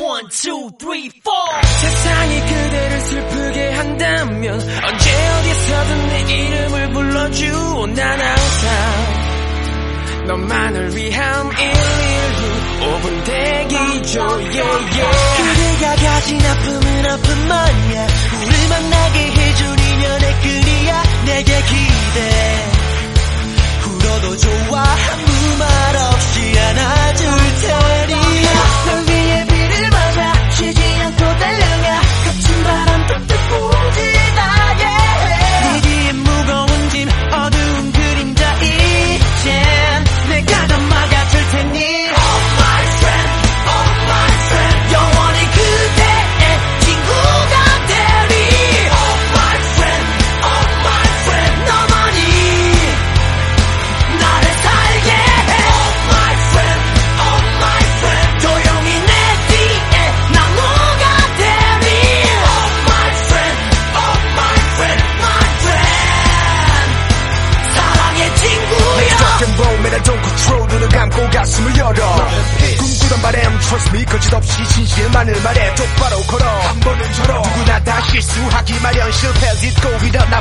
One, two, three, four. 세상이 그대를 슬프게 한다면 언제 어디서든 내 이름을 불러줘. 난 항상 너만을 위한 119 5분 대기죠. Yeah, yeah. 그대가 가진 아픔은 아픔만이야. 우리 만나게 해준 인연의 끈이야. 내게 기대. 가슴을 열어 꿈꾸던 바람, trust me 거짓없이 진실만을 말해. 똑바로 걸어. 한 번은 절어. 누구나 다 실수하기 마련. 실패 딛고 일어나